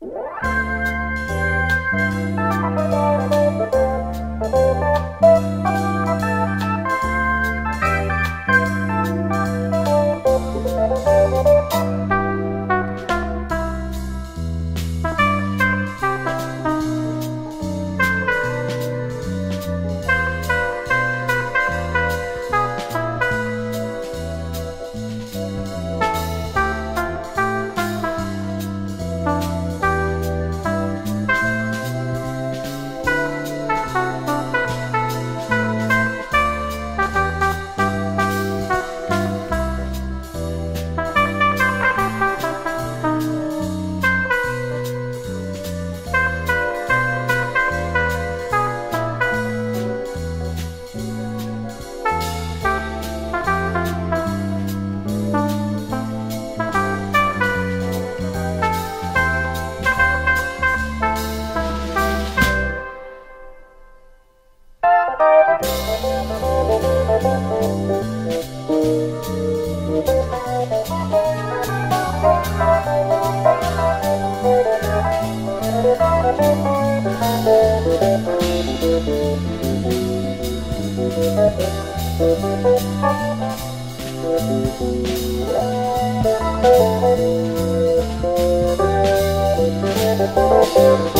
you Thank